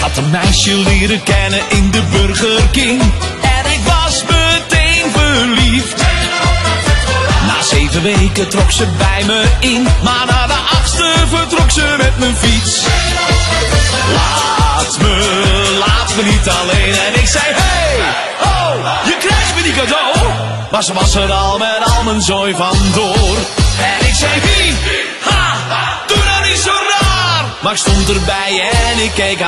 had een meisje leren kennen in de Burger King. En ik was meteen verliefd. Na zeven weken trok ze bij me in. Maar na de achtste vertrok ze met mijn fiets. Laat me, laat me niet alleen. En ik zei, hey, oh, je krijgt me die cadeau. Maar ze was er al met al mijn zooi vandoor. En ik zei, wie, Maar stond erbij en ik keek. De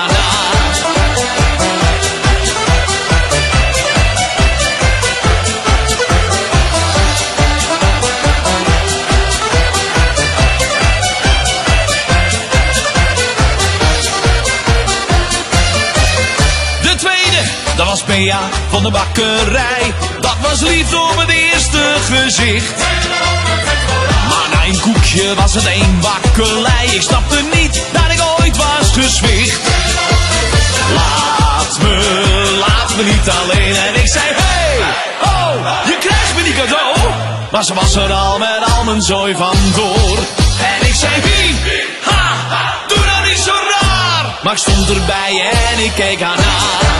tweede, dat was Bea van de bakkerij. Dat was lief op het eerste gezicht. Maar na een koekje was het één bakkelei. Ik snapte niet niet alleen. En ik zei, hey, oh, je krijgt me die cadeau. Maar ze was er al met al mijn zooi vandoor. En ik zei, wie, ha, doe nou niet zo raar. Maar ik stond erbij en ik keek haar na.